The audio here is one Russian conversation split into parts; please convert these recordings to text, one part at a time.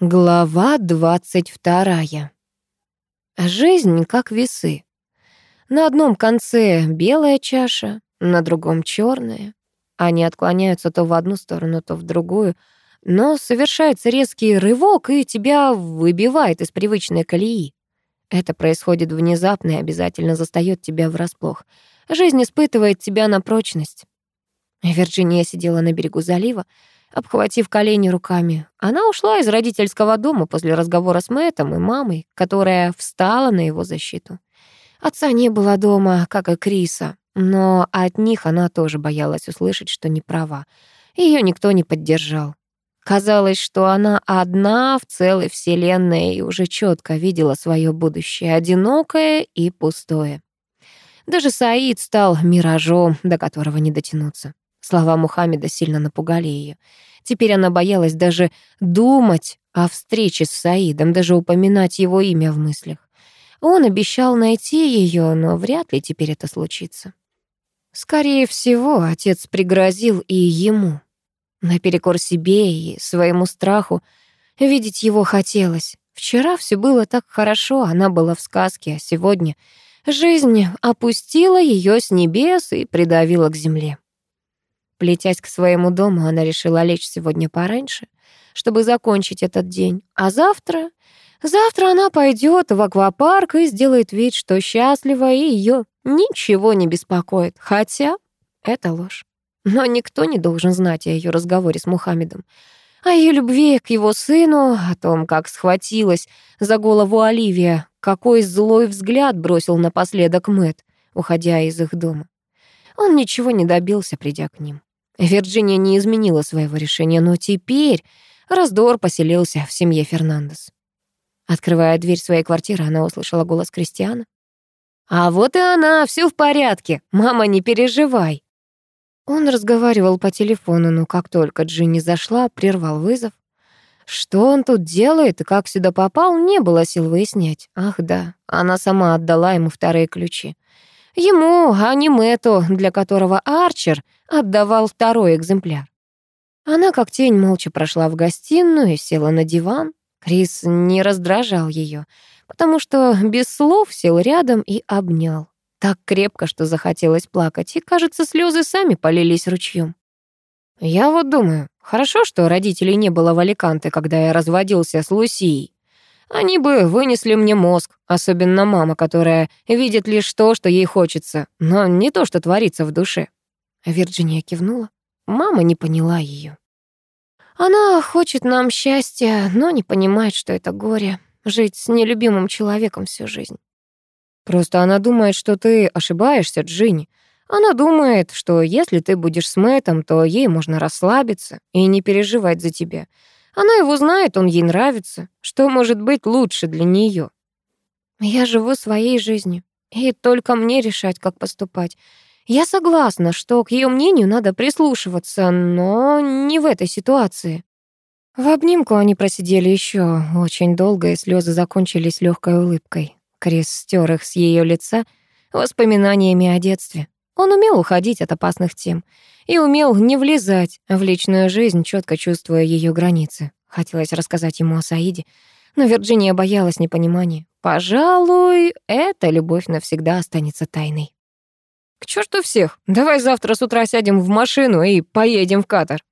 Глава двадцать вторая. Жизнь как весы. На одном конце белая чаша, на другом черная. Они отклоняются то в одну сторону, то в другую, но совершается резкий рывок, и тебя выбивает из привычной колеи. Это происходит внезапно и обязательно застаёт тебя врасплох. Жизнь испытывает тебя на прочность. Вирджиния сидела на берегу залива, обхватив колени руками. Она ушла из родительского дома после разговора с Мэттом и мамой, которая встала на его защиту. Отца не было дома, как и Криса, но от них она тоже боялась услышать, что не права. Ее никто не поддержал. Казалось, что она одна в целой вселенной и уже четко видела свое будущее, одинокое и пустое. Даже Саид стал миражом, до которого не дотянуться. Слова Мухаммеда сильно напугали ее. Теперь она боялась даже думать о встрече с Саидом, даже упоминать его имя в мыслях. Он обещал найти ее, но вряд ли теперь это случится. Скорее всего, отец пригрозил и ему. Наперекор себе и своему страху видеть его хотелось. Вчера все было так хорошо, она была в сказке, а сегодня жизнь опустила ее с небес и придавила к земле. Плетясь к своему дому, она решила лечь сегодня пораньше, чтобы закончить этот день. А завтра... Завтра она пойдет в аквапарк и сделает вид, что счастлива, и ее ничего не беспокоит. Хотя это ложь. Но никто не должен знать о ее разговоре с Мухаммедом. О ее любви к его сыну, о том, как схватилась за голову Оливия, какой злой взгляд бросил напоследок Мэт, уходя из их дома. Он ничего не добился, придя к ним. Вирджиния не изменила своего решения, но теперь раздор поселился в семье Фернандес. Открывая дверь своей квартиры, она услышала голос Кристиана. «А вот и она, все в порядке. Мама, не переживай». Он разговаривал по телефону, но как только Джинни зашла, прервал вызов. Что он тут делает и как сюда попал, не было сил выяснять. Ах да, она сама отдала ему вторые ключи. Ему, а не для которого Арчер отдавал второй экземпляр. Она как тень молча прошла в гостиную и села на диван. Крис не раздражал ее, потому что без слов сел рядом и обнял. Так крепко, что захотелось плакать, и, кажется, слезы сами полились ручьем. Я вот думаю, хорошо, что родителей не было в Аликанте, когда я разводился с Лусией. Они бы вынесли мне мозг, особенно мама, которая видит лишь то, что ей хочется, но не то, что творится в душе. Вирджиния кивнула. Мама не поняла ее. Она хочет нам счастья, но не понимает, что это горе — жить с нелюбимым человеком всю жизнь. Просто она думает, что ты ошибаешься, Джинни. Она думает, что если ты будешь с Мэттом, то ей можно расслабиться и не переживать за тебя — она его знает, он ей нравится. Что может быть лучше для нее? Я живу своей жизнью, и только мне решать, как поступать. Я согласна, что к ее мнению надо прислушиваться, но не в этой ситуации. В обнимку они просидели еще очень долго, и слезы закончились легкой улыбкой. Крис стер их с ее лица воспоминаниями о детстве. Он умел уходить от опасных тем и умел не влезать в личную жизнь, четко чувствуя ее границы. Хотелось рассказать ему о Саиде, но Вирджиния боялась непонимания. Пожалуй, эта любовь навсегда останется тайной. «К черту всех! Давай завтра с утра сядем в машину и поедем в Катар!»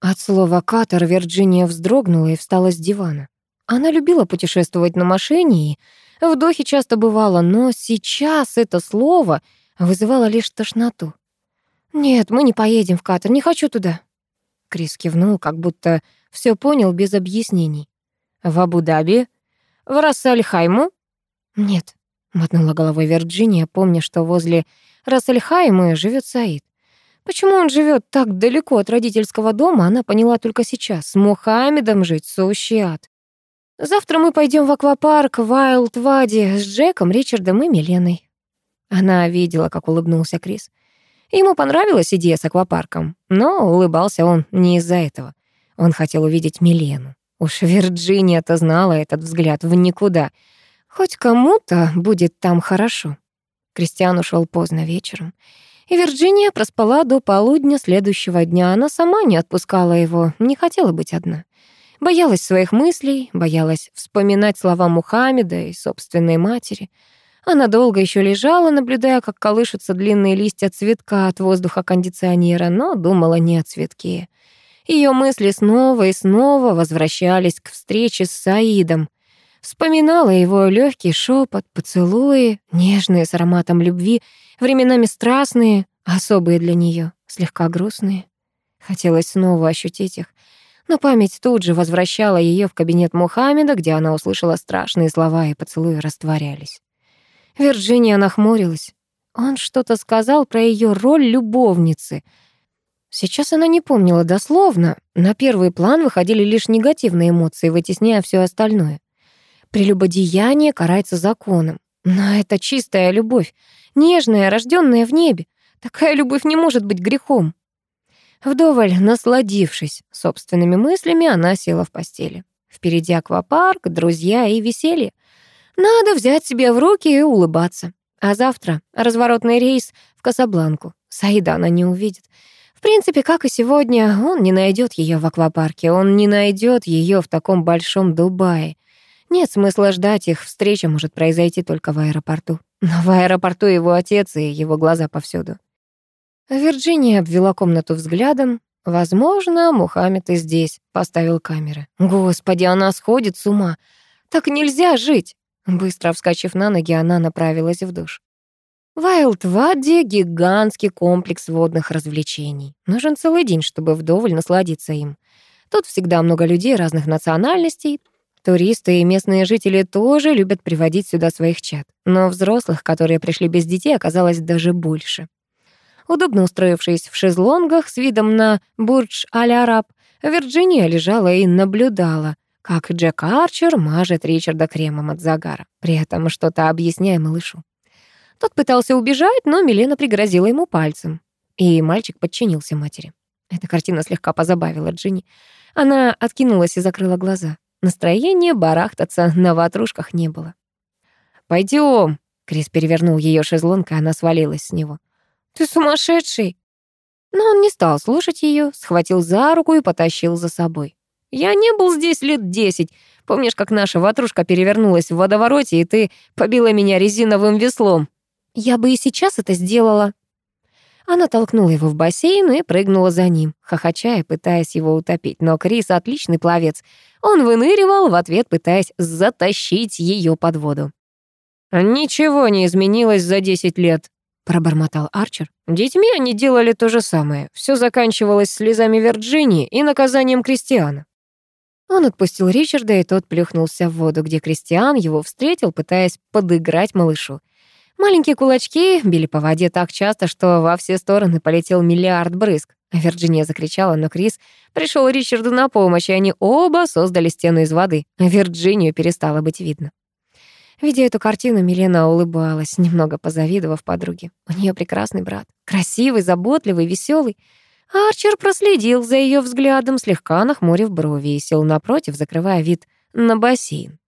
От слова «катар» Вирджиния вздрогнула и встала с дивана. Она любила путешествовать на машине и в Дохе часто бывала, но сейчас это слово вызывало лишь тошноту. «Нет, мы не поедем в Катар, не хочу туда». Крис кивнул, как будто все понял без объяснений. «В Абу-Даби? В Рассальхайму?» «Нет», — мотнула головой Вирджиния, помня, что возле Рассальхайма живет Саид. Почему он живет так далеко от родительского дома, она поняла только сейчас. С Мухаммедом жить — сущий ад. Завтра мы пойдем в аквапарк Вайлд Вади с Джеком, Ричардом и Миленой. Она видела, как улыбнулся Крис. Ему понравилась идея с аквапарком, но улыбался он не из-за этого. Он хотел увидеть Милену. Уж Вирджиния-то знала этот взгляд в никуда. Хоть кому-то будет там хорошо. Кристиан ушел поздно вечером. И Вирджиния проспала до полудня следующего дня. Она сама не отпускала его, не хотела быть одна. Боялась своих мыслей, боялась вспоминать слова Мухаммеда и собственной матери. Она долго еще лежала, наблюдая, как колышутся длинные листья цветка от воздуха кондиционера, но думала не о цветке. Ее мысли снова и снова возвращались к встрече с Саидом. Вспоминала его легкий шепот, поцелуи, нежные с ароматом любви, временами страстные, особые для нее, слегка грустные. Хотелось снова ощутить их, но память тут же возвращала ее в кабинет Мухаммеда, где она услышала страшные слова, и поцелуи растворялись. Вирджиния нахмурилась. Он что-то сказал про ее роль любовницы. Сейчас она не помнила дословно. На первый план выходили лишь негативные эмоции, вытесняя все остальное. Прелюбодеяние карается законом. Но это чистая любовь, нежная, рожденная в небе. Такая любовь не может быть грехом. Вдоволь насладившись собственными мыслями, она села в постели. Впереди аквапарк, друзья и веселье. Надо взять себя в руки и улыбаться. А завтра разворотный рейс в Касабланку. Саида она не увидит. В принципе, как и сегодня, он не найдет ее в аквапарке, он не найдет ее в таком большом Дубае. Нет смысла ждать, их встреча может произойти только в аэропорту. Но в аэропорту его отец и его глаза повсюду. Вирджиния обвела комнату взглядом. Возможно, Мухаммед и здесь поставил камеры. Господи, она сходит с ума. Так нельзя жить. Быстро вскочив на ноги, она направилась в душ. Вайлд Вадди — гигантский комплекс водных развлечений. Нужен целый день, чтобы вдоволь насладиться им. Тут всегда много людей разных национальностей, Туристы и местные жители тоже любят приводить сюда своих чад, но взрослых, которые пришли без детей, оказалось даже больше. Удобно устроившись в шезлонгах с видом на Бурдж-Аль-Араб, Вирджиния лежала и наблюдала, как Джек Арчер мажет Ричарда кремом от загара, при этом что-то объясняя малышу. Тот пытался убежать, но Милена пригрозила ему пальцем, и мальчик подчинился матери. Эта картина слегка позабавила Джинни. Она откинулась и закрыла глаза. Настроения барахтаться на ватрушках не было. Пойдем. Крис перевернул ее шезлонг, и она свалилась с него. «Ты сумасшедший!» Но он не стал слушать ее, схватил за руку и потащил за собой. «Я не был здесь лет десять. Помнишь, как наша ватрушка перевернулась в водовороте, и ты побила меня резиновым веслом?» «Я бы и сейчас это сделала», она толкнула его в бассейн и прыгнула за ним, хохоча и пытаясь его утопить. Но Крис — отличный пловец. Он выныривал, в ответ пытаясь затащить ее под воду. «Ничего не изменилось за десять лет», — пробормотал Арчер. «Детьми они делали то же самое. Все заканчивалось слезами Вирджинии и наказанием Кристиана». Он отпустил Ричарда, и тот плюхнулся в воду, где Кристиан его встретил, пытаясь подыграть малышу. Маленькие кулачки били по воде так часто, что во все стороны полетел миллиард брызг. Вирджиния закричала, но Крис пришел Ричарду на помощь, и они оба создали стену из воды. Вирджинию перестало быть видно. Видя эту картину, Милена улыбалась, немного позавидовав подруге. У нее прекрасный брат, красивый, заботливый, веселый. Арчер проследил за ее взглядом, слегка нахмурив брови, и сел напротив, закрывая вид на бассейн.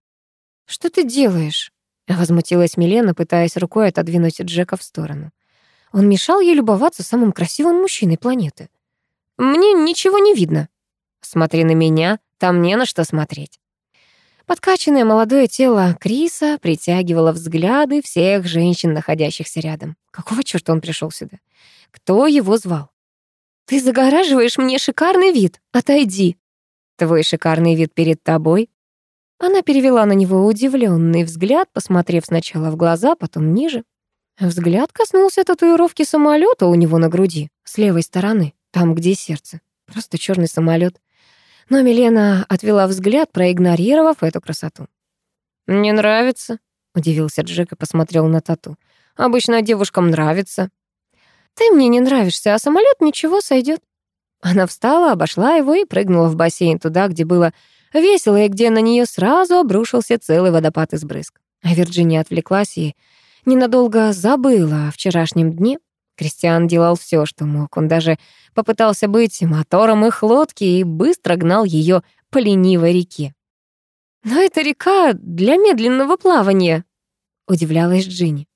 «Что ты делаешь?» Возмутилась Милена, пытаясь рукой отодвинуть Джека в сторону. Он мешал ей любоваться самым красивым мужчиной планеты. «Мне ничего не видно». «Смотри на меня, там не на что смотреть». Подкачанное молодое тело Криса притягивало взгляды всех женщин, находящихся рядом. Какого чёрта он пришел сюда? Кто его звал? «Ты загораживаешь мне шикарный вид. Отойди». «Твой шикарный вид перед тобой она перевела на него удивленный взгляд, посмотрев сначала в глаза, потом ниже. Взгляд коснулся татуировки самолета у него на груди, с левой стороны, там, где сердце. Просто черный самолет. Но Милена отвела взгляд, проигнорировав эту красоту. «Не нравится?» — удивился Джек и посмотрел на тату. «Обычно девушкам нравится». «Ты мне не нравишься, а самолет ничего сойдет. Она встала, обошла его и прыгнула в бассейн туда, где было Весело, и где на нее сразу обрушился целый водопад из брызг. А Вирджиния отвлеклась и ненадолго забыла о вчерашнем дне. Кристиан делал все, что мог. Он даже попытался быть мотором их лодки и быстро гнал ее по ленивой реке. «Но это река для медленного плавания», — удивлялась Джинни.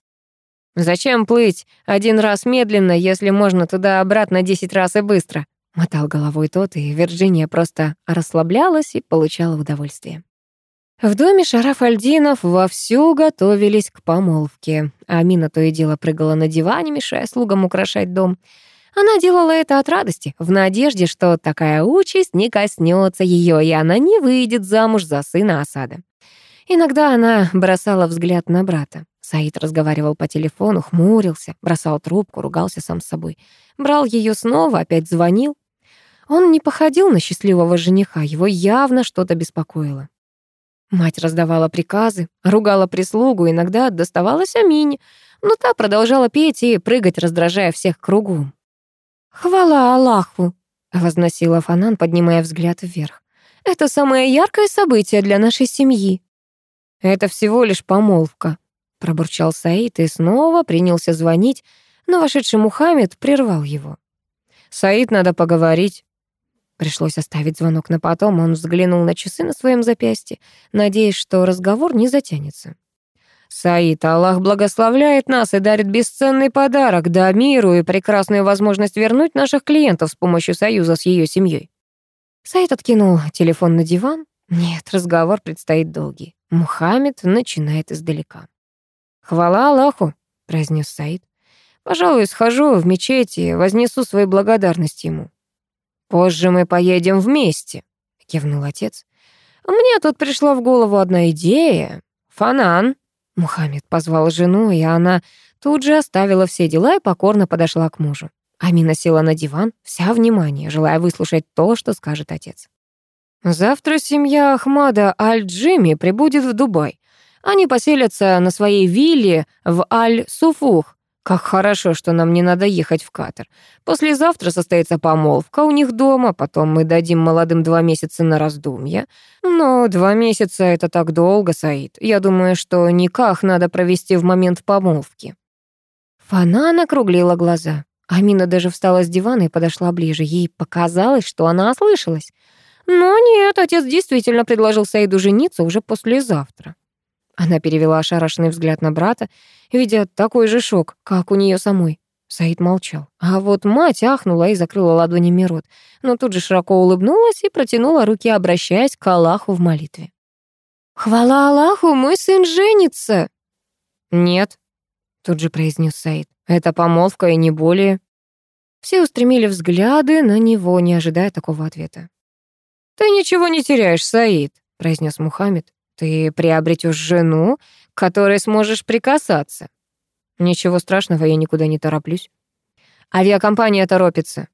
«Зачем плыть один раз медленно, если можно туда-обратно десять раз и быстро?» мотал головой тот, и Вирджиния просто расслаблялась и получала удовольствие. В доме Шарафальдинов вовсю готовились к помолвке. Амина то и дело прыгала на диване, мешая слугам украшать дом. Она делала это от радости, в надежде, что такая участь не коснется ее, и она не выйдет замуж за сына Асада. Иногда она бросала взгляд на брата. Саид разговаривал по телефону, хмурился, бросал трубку, ругался сам с собой. Брал ее снова, опять звонил. Он не походил на счастливого жениха, его явно что-то беспокоило. Мать раздавала приказы, ругала прислугу, иногда доставалась Амине, но та продолжала петь и прыгать, раздражая всех кругом. «Хвала Аллаху!» — возносила Фанан, поднимая взгляд вверх. «Это самое яркое событие для нашей семьи». «Это всего лишь помолвка», — пробурчал Саид и снова принялся звонить, но вошедший Мухаммед прервал его. «Саид, надо поговорить». Пришлось оставить звонок на потом, он взглянул на часы на своем запястье, надеясь, что разговор не затянется. «Саид, Аллах благословляет нас и дарит бесценный подарок, да миру и прекрасную возможность вернуть наших клиентов с помощью союза с ее семьей». Саид откинул телефон на диван. Нет, разговор предстоит долгий. Мухаммед начинает издалека. «Хвала Аллаху», — произнес Саид. «Пожалуй, схожу в мечеть и вознесу свою благодарность ему». «Позже мы поедем вместе», — кивнул отец. «Мне тут пришла в голову одна идея. Фанан». Мухаммед позвал жену, и она тут же оставила все дела и покорно подошла к мужу. Амина села на диван, вся внимание, желая выслушать то, что скажет отец. «Завтра семья Ахмада Аль-Джими прибудет в Дубай. Они поселятся на своей вилле в Аль-Суфух, как хорошо, что нам не надо ехать в Катар. Послезавтра состоится помолвка у них дома, потом мы дадим молодым два месяца на раздумье. Но два месяца — это так долго, Саид. Я думаю, что никак надо провести в момент помолвки». Фана округлила глаза. Амина даже встала с дивана и подошла ближе. Ей показалось, что она ослышалась. Но нет, отец действительно предложил Саиду жениться уже послезавтра. Она перевела ошарашенный взгляд на брата, видя такой же шок, как у нее самой. Саид молчал. А вот мать ахнула и закрыла ладонями рот, но тут же широко улыбнулась и протянула руки, обращаясь к Аллаху в молитве. «Хвала Аллаху, мой сын женится!» «Нет», — тут же произнес Саид. «Это помолвка и не более». Все устремили взгляды на него, не ожидая такого ответа. «Ты ничего не теряешь, Саид», — произнес Мухаммед. Ты приобретешь жену, к которой сможешь прикасаться. Ничего страшного, я никуда не тороплюсь. Авиакомпания торопится.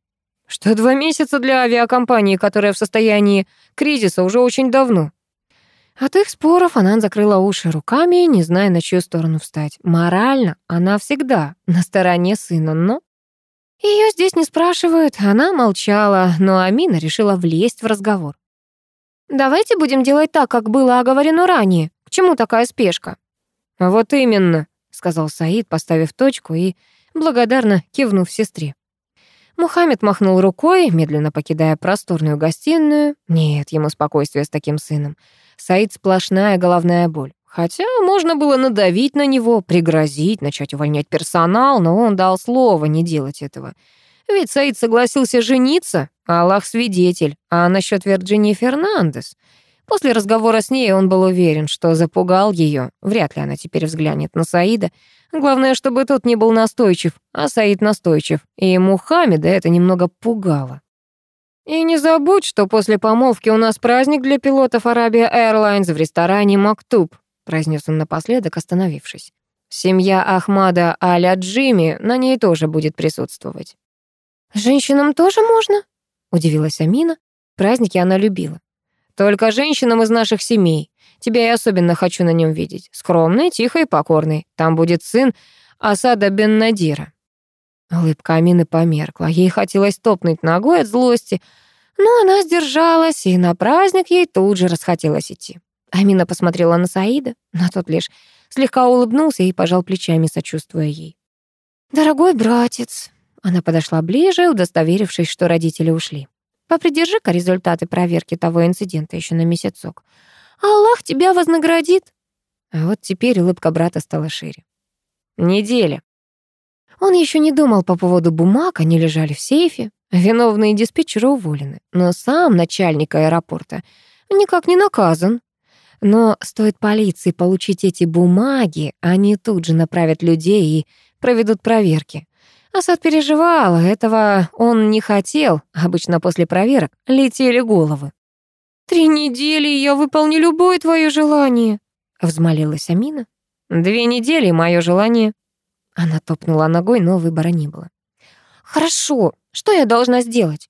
Что два месяца для авиакомпании, которая в состоянии кризиса уже очень давно. От их споров Анан закрыла уши руками, не зная, на чью сторону встать. Морально она всегда на стороне сына, но... Ее здесь не спрашивают, она молчала, но Амина решила влезть в разговор. Давайте будем делать так, как было оговорено ранее. К чему такая спешка? Вот именно, сказал Саид, поставив точку и благодарно кивнув сестре. Мухаммед махнул рукой, медленно покидая просторную гостиную. Нет, ему спокойствие с таким сыном. Саид сплошная головная боль. Хотя можно было надавить на него, пригрозить, начать увольнять персонал, но он дал слово не делать этого. Ведь Саид согласился жениться, Аллах свидетель. А насчет Вирджинии Фернандес? После разговора с ней он был уверен, что запугал ее. Вряд ли она теперь взглянет на Саида. Главное, чтобы тот не был настойчив, а Саид настойчив. И Мухаммеда это немного пугало. «И не забудь, что после помолвки у нас праздник для пилотов Arabia Airlines в ресторане «Мактуб», произнес он напоследок, остановившись. «Семья Ахмада Аля Джими на ней тоже будет присутствовать». «Женщинам тоже можно?» — удивилась Амина. Праздники она любила. «Только женщинам из наших семей. Тебя я особенно хочу на нем видеть. Скромный, тихий и покорный. Там будет сын Асада бен Надира». Улыбка Амины померкла. Ей хотелось топнуть ногой от злости, но она сдержалась, и на праздник ей тут же расхотелось идти. Амина посмотрела на Саида, но тот лишь слегка улыбнулся и пожал плечами, сочувствуя ей. «Дорогой братец», она подошла ближе, удостоверившись, что родители ушли. Попридержи-ка результаты проверки того инцидента еще на месяцок. Аллах тебя вознаградит. А вот теперь улыбка брата стала шире. Неделя. Он еще не думал по поводу бумаг, они лежали в сейфе. Виновные диспетчеры уволены, но сам начальник аэропорта никак не наказан. Но стоит полиции получить эти бумаги, они тут же направят людей и проведут проверки. Асад переживал, этого он не хотел. Обычно после проверок летели головы. «Три недели, я выполню любое твое желание», — взмолилась Амина. «Две недели, мое желание». Она топнула ногой, но выбора не было. «Хорошо, что я должна сделать?»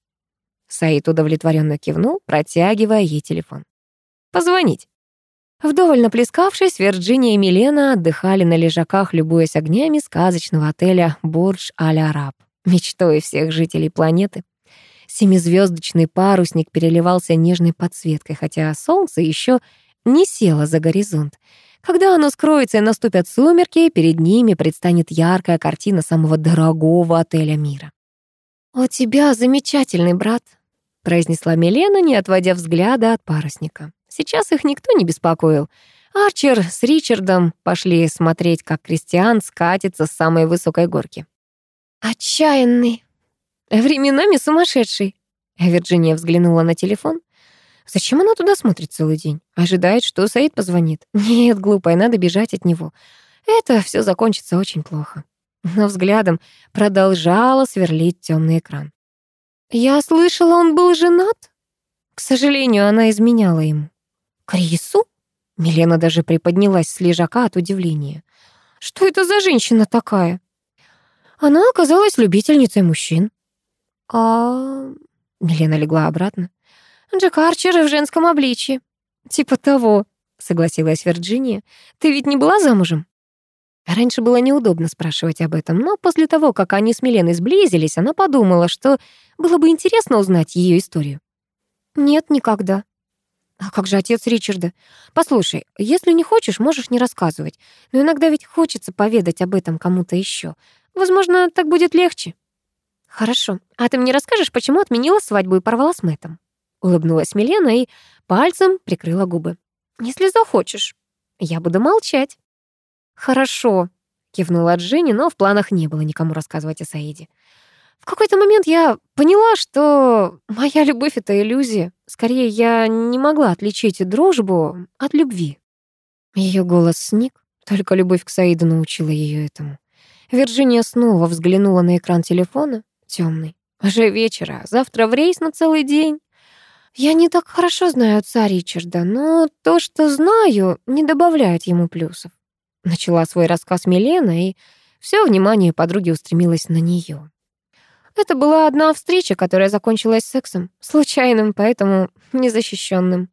Саид удовлетворенно кивнул, протягивая ей телефон. «Позвонить». Вдоволь наплескавшись, Вирджиния и Милена отдыхали на лежаках, любуясь огнями сказочного отеля «Бурдж Аль-Араб», мечтой всех жителей планеты. Семизвездочный парусник переливался нежной подсветкой, хотя солнце еще не село за горизонт. Когда оно скроется и наступят сумерки, перед ними предстанет яркая картина самого дорогого отеля мира. «У тебя замечательный брат», — произнесла Милена, не отводя взгляда от парусника. Сейчас их никто не беспокоил. Арчер с Ричардом пошли смотреть, как Кристиан скатится с самой высокой горки. «Отчаянный», Временами сумасшедший. Вирджиния взглянула на телефон. Зачем она туда смотрит целый день? Ожидает, что Саид позвонит. Нет, глупая, надо бежать от него. Это все закончится очень плохо. Но взглядом продолжала сверлить темный экран. Я слышала, он был женат? К сожалению, она изменяла ему. Крису? Милена даже приподнялась с лежака от удивления. Что это за женщина такая? Она оказалась любительницей мужчин. А... Милена легла обратно. Джек Арчер в женском обличье. Типа того, согласилась Вирджиния. Ты ведь не была замужем? Раньше было неудобно спрашивать об этом, но после того, как они с Миленой сблизились, она подумала, что было бы интересно узнать ее историю. Нет, никогда. А как же отец Ричарда? Послушай, если не хочешь, можешь не рассказывать. Но иногда ведь хочется поведать об этом кому-то еще. Возможно, так будет легче. «Хорошо. А ты мне расскажешь, почему отменила свадьбу и порвала с Мэттом?» Улыбнулась Милена и пальцем прикрыла губы. «Если захочешь. Я буду молчать». «Хорошо», — кивнула Джинни, но в планах не было никому рассказывать о Саиде. В какой-то момент я поняла, что моя любовь — это иллюзия. Скорее, я не могла отличить дружбу от любви. Ее голос сник, только любовь к Саиду научила ее этому. Вирджиния снова взглянула на экран телефона темный. Уже вечера, завтра в рейс на целый день. Я не так хорошо знаю отца Ричарда, но то, что знаю, не добавляет ему плюсов. Начала свой рассказ Милена, и все внимание подруги устремилось на нее. Это была одна встреча, которая закончилась сексом, случайным, поэтому незащищенным.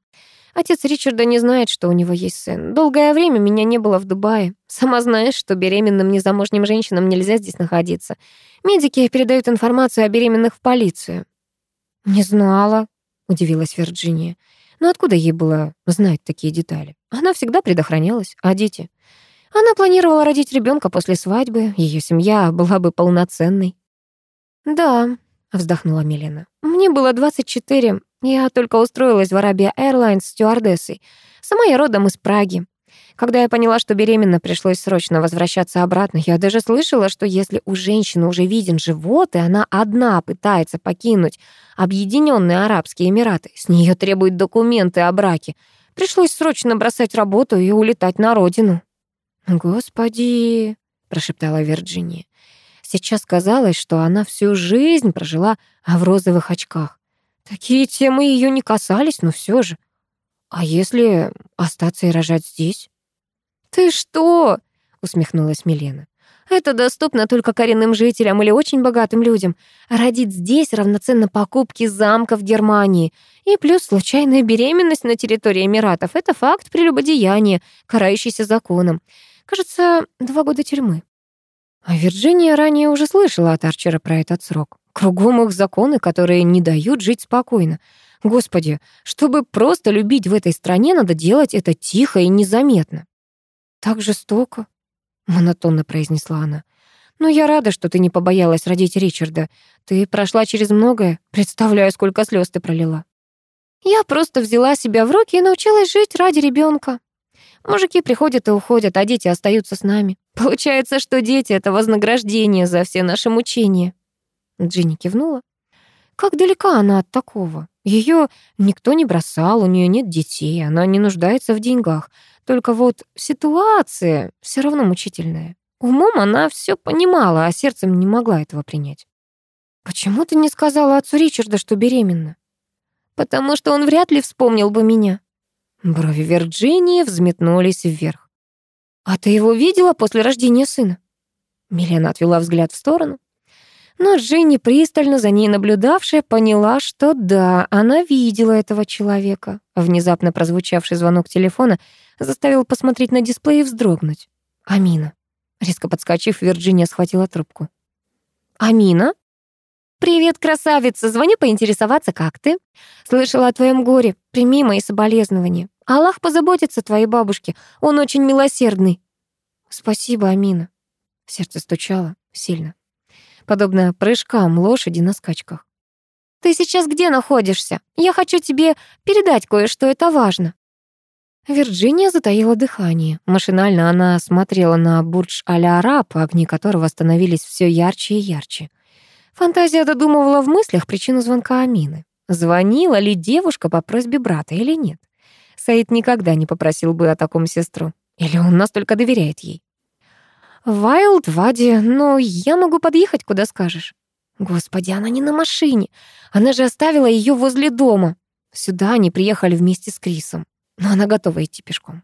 Отец Ричарда не знает, что у него есть сын. Долгое время меня не было в Дубае. Сама знаешь, что беременным незамужним женщинам нельзя здесь находиться. Медики передают информацию о беременных в полицию». «Не знала», — удивилась Вирджиния. «Но откуда ей было знать такие детали? Она всегда предохранялась, а дети...» Она планировала родить ребенка после свадьбы, ее семья была бы полноценной. «Да», — вздохнула Милена. «Мне было 24, я только устроилась в Arabia Airlines стюардессой. Сама я родом из Праги. Когда я поняла, что беременна, пришлось срочно возвращаться обратно. Я даже слышала, что если у женщины уже виден живот, и она одна пытается покинуть Объединенные Арабские Эмираты, с нее требуют документы о браке. Пришлось срочно бросать работу и улетать на родину. «Господи», — прошептала Вирджиния. Сейчас казалось, что она всю жизнь прожила в розовых очках. Такие темы ее не касались, но все же. А если остаться и рожать здесь? «Ты что?» — усмехнулась Милена. «Это доступно только коренным жителям или очень богатым людям. Родить здесь равноценно покупке замка в Германии. И плюс случайная беременность на территории Эмиратов — это факт прелюбодеяния, карающийся законом. Кажется, два года тюрьмы». А Вирджиния ранее уже слышала от Арчера про этот срок. Кругом их законы, которые не дают жить спокойно. Господи, чтобы просто любить в этой стране, надо делать это тихо и незаметно. «Так жестоко», — монотонно произнесла она. «Но я рада, что ты не побоялась родить Ричарда. Ты прошла через многое. Представляю, сколько слез ты пролила». «Я просто взяла себя в руки и научилась жить ради ребенка. Мужики приходят и уходят, а дети остаются с нами. Получается, что дети — это вознаграждение за все наши мучения». Джинни кивнула. Как далека она от такого? Ее никто не бросал, у нее нет детей, она не нуждается в деньгах. Только вот ситуация все равно мучительная. Умом она все понимала, а сердцем не могла этого принять. «Почему ты не сказала отцу Ричарда, что беременна?» «Потому что он вряд ли вспомнил бы меня». Брови Вирджинии взметнулись вверх. «А ты его видела после рождения сына?» Милена отвела взгляд в сторону. Но Джинни, пристально за ней наблюдавшая, поняла, что да, она видела этого человека. Внезапно прозвучавший звонок телефона заставил посмотреть на дисплей и вздрогнуть. «Амина». Резко подскочив, Вирджиния схватила трубку. «Амина?» «Привет, красавица! Звоню поинтересоваться, как ты? Слышала о твоем горе. Прими мои соболезнования. Аллах позаботится о твоей бабушке. Он очень милосердный». «Спасибо, Амина». Сердце стучало сильно, подобно прыжкам лошади на скачках. «Ты сейчас где находишься? Я хочу тебе передать кое-что, это важно». Вирджиния затаила дыхание. Машинально она смотрела на Бурдж-Аль-Араб, огни которого становились все ярче и ярче. Фантазия додумывала в мыслях причину звонка Амины. Звонила ли девушка по просьбе брата или нет? Саид никогда не попросил бы о таком сестру. Или он настолько доверяет ей? «Вайлд, Вади, но я могу подъехать, куда скажешь». Господи, она не на машине. Она же оставила ее возле дома. Сюда они приехали вместе с Крисом. Но она готова идти пешком.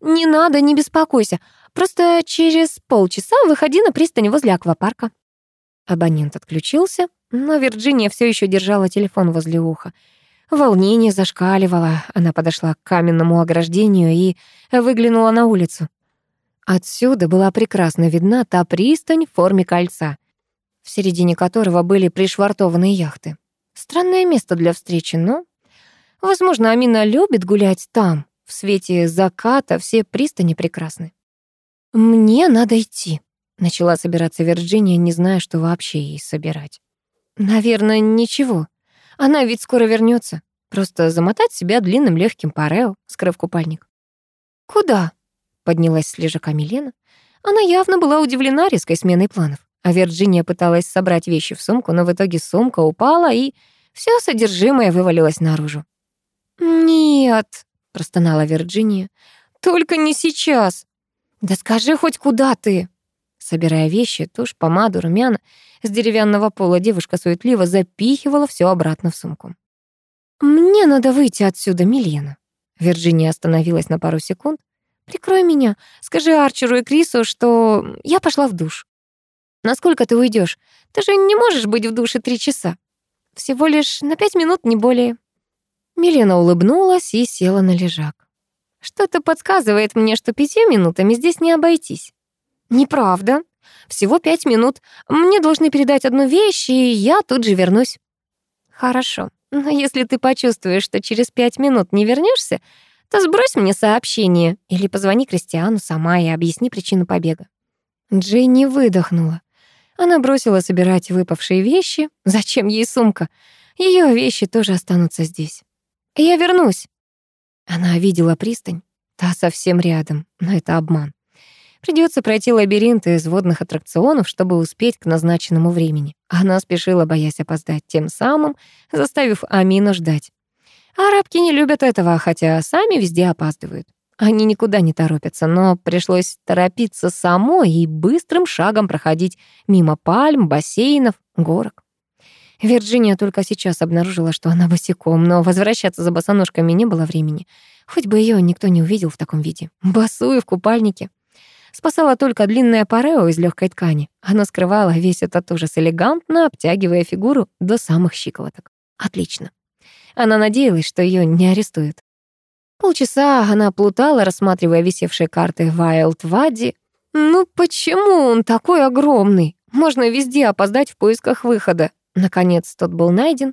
«Не надо, не беспокойся. Просто через полчаса выходи на пристань возле аквапарка». Абонент отключился, но Вирджиния все еще держала телефон возле уха. Волнение зашкаливало. Она подошла к каменному ограждению и выглянула на улицу. Отсюда была прекрасно видна та пристань в форме кольца, в середине которого были пришвартованы яхты. Странное место для встречи, но... Возможно, Амина любит гулять там. В свете заката все пристани прекрасны. «Мне надо идти», — начала собираться Вирджиния, не зная, что вообще ей собирать. «Наверное, ничего. Она ведь скоро вернется. Просто замотать себя длинным легким парео, скрыв купальник». «Куда?» Поднялась с лежака Милена. Она явно была удивлена резкой сменой планов. А Вирджиния пыталась собрать вещи в сумку, но в итоге сумка упала, и все содержимое вывалилось наружу. «Нет», — простонала Вирджиния, — «только не сейчас». «Да скажи хоть, куда ты?» Собирая вещи, тушь, помаду, румяна, с деревянного пола девушка суетливо запихивала все обратно в сумку. «Мне надо выйти отсюда, Милена». Вирджиния остановилась на пару секунд, Прикрой меня. Скажи Арчеру и Крису, что я пошла в душ. Насколько ты уйдешь? Ты же не можешь быть в душе три часа. Всего лишь на пять минут, не более. Милена улыбнулась и села на лежак. Что-то подсказывает мне, что пятью минутами здесь не обойтись. Неправда. Всего пять минут. Мне должны передать одну вещь, и я тут же вернусь. Хорошо. Но если ты почувствуешь, что через пять минут не вернешься, то сбрось мне сообщение или позвони Кристиану сама и объясни причину побега». Джейни выдохнула. Она бросила собирать выпавшие вещи. Зачем ей сумка? Ее вещи тоже останутся здесь. «Я вернусь». Она видела пристань. Та совсем рядом, но это обман. Придется пройти лабиринт из водных аттракционов, чтобы успеть к назначенному времени. Она спешила, боясь опоздать, тем самым заставив Амину ждать. Арабки не любят этого, хотя сами везде опаздывают. Они никуда не торопятся, но пришлось торопиться самой и быстрым шагом проходить мимо пальм, бассейнов, горок. Вирджиния только сейчас обнаружила, что она босиком, но возвращаться за босоножками не было времени. Хоть бы ее никто не увидел в таком виде. Босую в купальнике. Спасала только длинное парео из легкой ткани. Оно скрывало весь этот ужас элегантно, обтягивая фигуру до самых щиколоток. Отлично. Она надеялась, что ее не арестуют. Полчаса она плутала, рассматривая висевшие карты Вайлд Вадди. Ну почему он такой огромный? Можно везде опоздать в поисках выхода. Наконец тот был найден.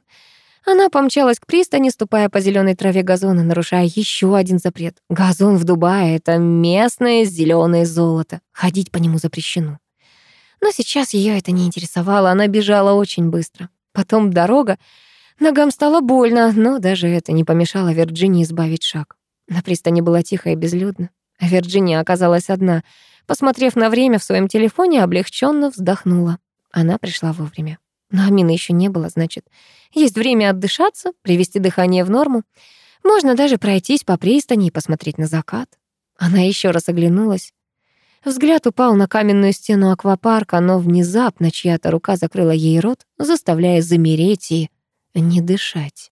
Она помчалась к пристани, ступая по зеленой траве газона, нарушая еще один запрет. Газон в Дубае — это местное зеленое золото. Ходить по нему запрещено. Но сейчас ее это не интересовало, она бежала очень быстро. Потом дорога, Ногам стало больно, но даже это не помешало Вирджинии избавить шаг. На пристани было тихо и безлюдно. А Вирджиния оказалась одна. Посмотрев на время в своем телефоне, облегченно вздохнула. Она пришла вовремя. Но Амины еще не было, значит. Есть время отдышаться, привести дыхание в норму. Можно даже пройтись по пристани и посмотреть на закат. Она еще раз оглянулась. Взгляд упал на каменную стену аквапарка, но внезапно чья-то рука закрыла ей рот, заставляя замереть и не дышать.